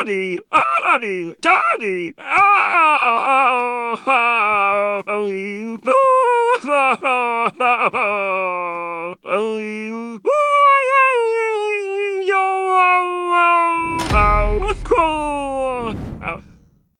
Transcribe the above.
Daddy, Daddy, Daddy, Cool.